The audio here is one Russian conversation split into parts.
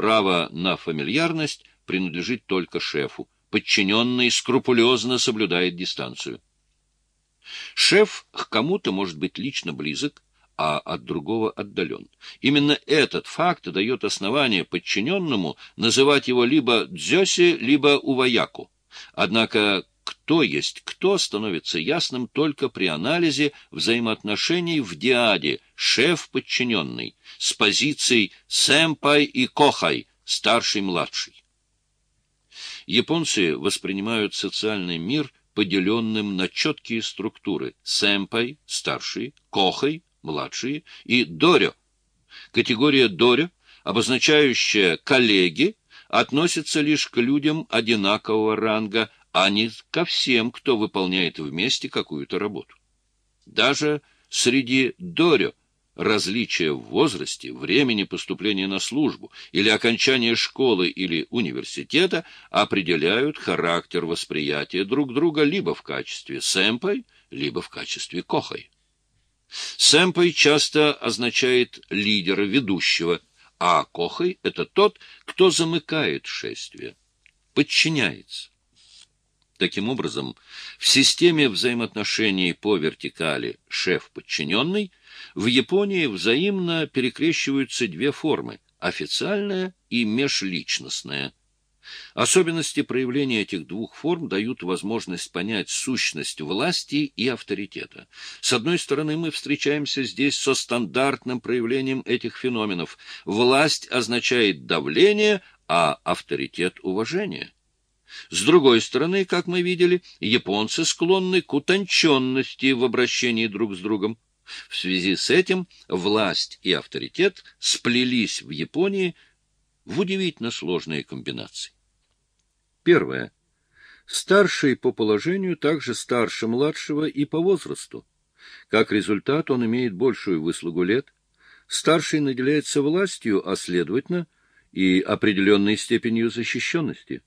Право на фамильярность принадлежит только шефу. Подчиненный скрупулезно соблюдает дистанцию. Шеф к кому-то может быть лично близок, а от другого отдален. Именно этот факт дает основание подчиненному называть его либо дзёси, либо уваяку. Однако кто есть кто становится ясным только при анализе взаимоотношений в диаде шеф-подчиненный с позиций сэмпай и кохай, старший-младший. Японцы воспринимают социальный мир поделенным на четкие структуры сэмпай, старший, кохай, младшие, и дорё. Категория дорё, обозначающая коллеги, относится лишь к людям одинакового ранга, а не ко всем, кто выполняет вместе какую-то работу. Даже среди дорё различия в возрасте, времени поступления на службу или окончания школы или университета определяют характер восприятия друг друга либо в качестве сэмпой, либо в качестве кохой. Сэмпой часто означает лидера, ведущего, а кохой — это тот, кто замыкает шествие, подчиняется. Таким образом, в системе взаимоотношений по вертикали шеф-подчиненный в Японии взаимно перекрещиваются две формы – официальная и межличностная – Особенности проявления этих двух форм дают возможность понять сущность власти и авторитета. С одной стороны, мы встречаемся здесь со стандартным проявлением этих феноменов. Власть означает давление, а авторитет — уважение. С другой стороны, как мы видели, японцы склонны к утонченности в обращении друг с другом. В связи с этим власть и авторитет сплелись в Японии в удивительно сложные комбинации. Первое. Старший по положению также старше младшего и по возрасту. Как результат, он имеет большую выслугу лет. Старший наделяется властью, а следовательно, и определенной степенью защищенности.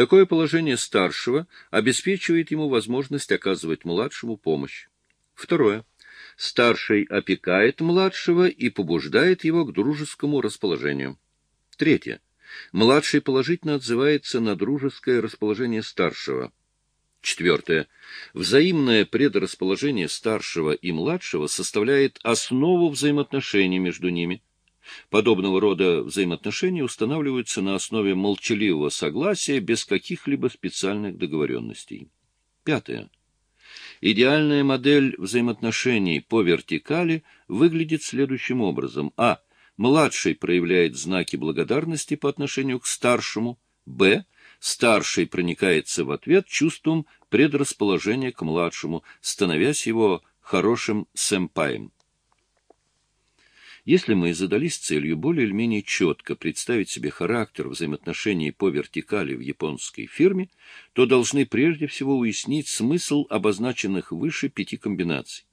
Такое положение старшего обеспечивает ему возможность оказывать младшему помощь. Второе. Старший опекает младшего и побуждает его к дружескому расположению. Третье. Младший положительно отзывается на дружеское расположение старшего. Четвертое. Взаимное предрасположение старшего и младшего составляет основу взаимоотношений между ними. Подобного рода взаимоотношения устанавливаются на основе молчаливого согласия без каких-либо специальных договоренностей. Пятое. Идеальная модель взаимоотношений по вертикали выглядит следующим образом. А. Младший проявляет знаки благодарности по отношению к старшему. Б. Старший проникается в ответ чувством предрасположения к младшему, становясь его хорошим сэмпаем. Если мы задались целью более или менее четко представить себе характер взаимоотношений по вертикали в японской фирме, то должны прежде всего уяснить смысл обозначенных выше пяти комбинаций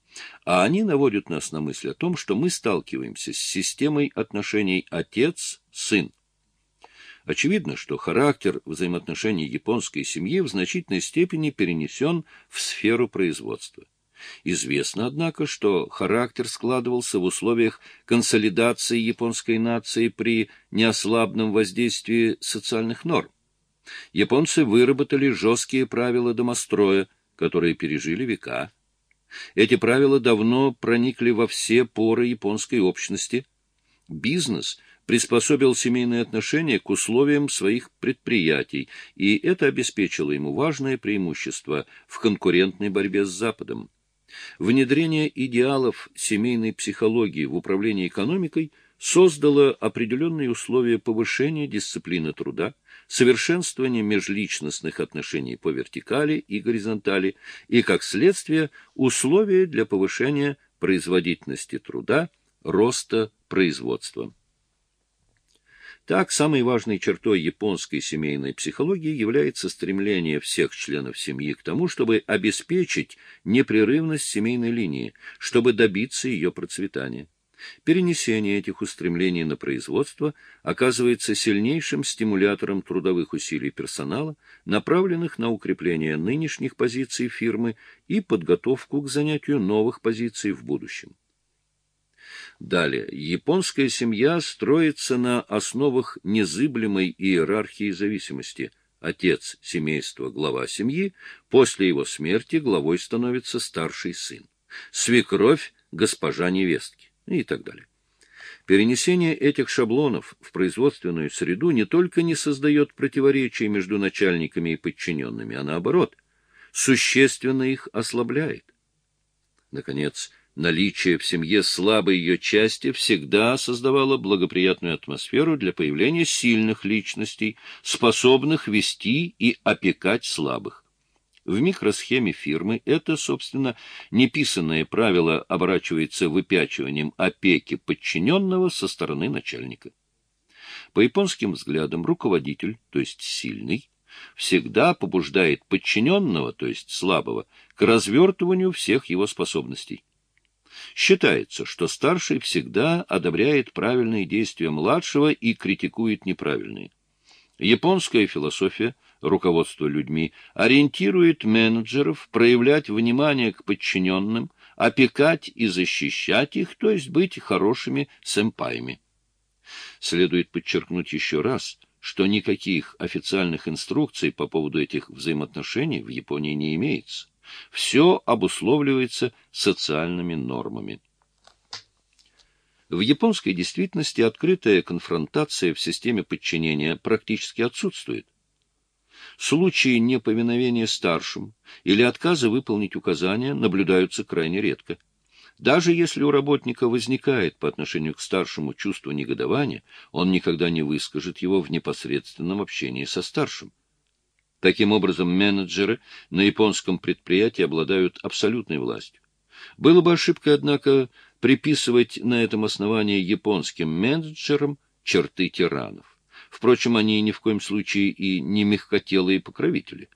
а они наводят нас на мысль о том, что мы сталкиваемся с системой отношений отец-сын. Очевидно, что характер взаимоотношений японской семьи в значительной степени перенесен в сферу производства. Известно, однако, что характер складывался в условиях консолидации японской нации при неослабном воздействии социальных норм. Японцы выработали жесткие правила домостроя, которые пережили века. Эти правила давно проникли во все поры японской общности. Бизнес приспособил семейные отношения к условиям своих предприятий, и это обеспечило ему важное преимущество в конкурентной борьбе с Западом. Внедрение идеалов семейной психологии в управлении экономикой создало определенные условия повышения дисциплины труда, совершенствование межличностных отношений по вертикали и горизонтали и, как следствие, условия для повышения производительности труда, роста производства. Так, самой важной чертой японской семейной психологии является стремление всех членов семьи к тому, чтобы обеспечить непрерывность семейной линии, чтобы добиться ее процветания. Перенесение этих устремлений на производство оказывается сильнейшим стимулятором трудовых усилий персонала, направленных на укрепление нынешних позиций фирмы и подготовку к занятию новых позиций в будущем. Далее. Японская семья строится на основах незыблемой иерархии зависимости. Отец семейства – глава семьи, после его смерти главой становится старший сын. Свекровь – госпожа невестки и так далее. Перенесение этих шаблонов в производственную среду не только не создает противоречий между начальниками и подчиненными, а наоборот, существенно их ослабляет. Наконец, наличие в семье слабой ее части всегда создавало благоприятную атмосферу для появления сильных личностей, способных вести и опекать слабых. В микросхеме фирмы это, собственно, неписанное правило оборачивается выпячиванием опеки подчиненного со стороны начальника. По японским взглядам, руководитель, то есть сильный, всегда побуждает подчиненного, то есть слабого, к развертыванию всех его способностей. Считается, что старший всегда одобряет правильные действия младшего и критикует неправильные. Японская философия – руководство людьми, ориентирует менеджеров проявлять внимание к подчиненным, опекать и защищать их, то есть быть хорошими сэмпаями. Следует подчеркнуть еще раз, что никаких официальных инструкций по поводу этих взаимоотношений в Японии не имеется. Все обусловливается социальными нормами. В японской действительности открытая конфронтация в системе подчинения практически отсутствует. Случаи неповиновения старшим или отказа выполнить указания наблюдаются крайне редко. Даже если у работника возникает по отношению к старшему чувство негодования, он никогда не выскажет его в непосредственном общении со старшим. Таким образом, менеджеры на японском предприятии обладают абсолютной властью. Было бы ошибкой, однако, приписывать на этом основании японским менеджерам черты тиранов. Впрочем, они ни в коем случае и не мягкотелые покровители.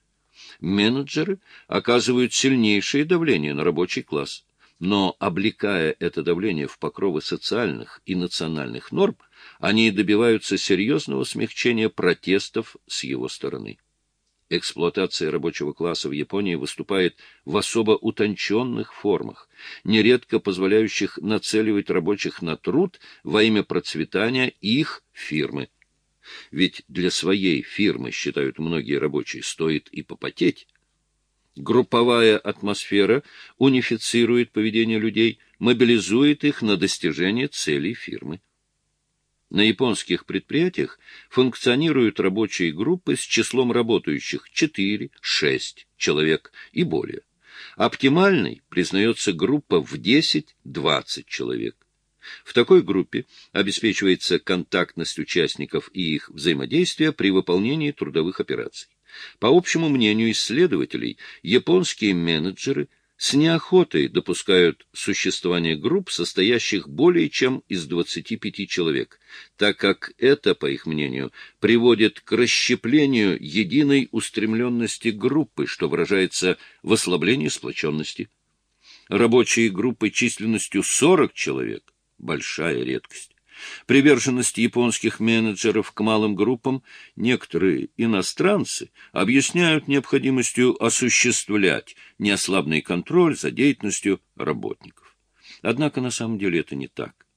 Менеджеры оказывают сильнейшее давление на рабочий класс, но, облекая это давление в покровы социальных и национальных норм, они добиваются серьезного смягчения протестов с его стороны. Эксплуатация рабочего класса в Японии выступает в особо утонченных формах, нередко позволяющих нацеливать рабочих на труд во имя процветания их фирмы – ведь для своей фирмы, считают многие рабочие, стоит и попотеть. Групповая атмосфера унифицирует поведение людей, мобилизует их на достижение целей фирмы. На японских предприятиях функционируют рабочие группы с числом работающих 4-6 человек и более. Оптимальной признается группа в 10-20 человек. В такой группе обеспечивается контактность участников и их взаимодействие при выполнении трудовых операций. По общему мнению исследователей, японские менеджеры с неохотой допускают существование групп, состоящих более чем из 25 человек, так как это, по их мнению, приводит к расщеплению единой устремленности группы, что выражается в ослаблении сплоченности. Рабочие группы численностью 40 человек большая редкость. Приверженность японских менеджеров к малым группам некоторые иностранцы объясняют необходимостью осуществлять неослабный контроль за деятельностью работников. Однако на самом деле это не так.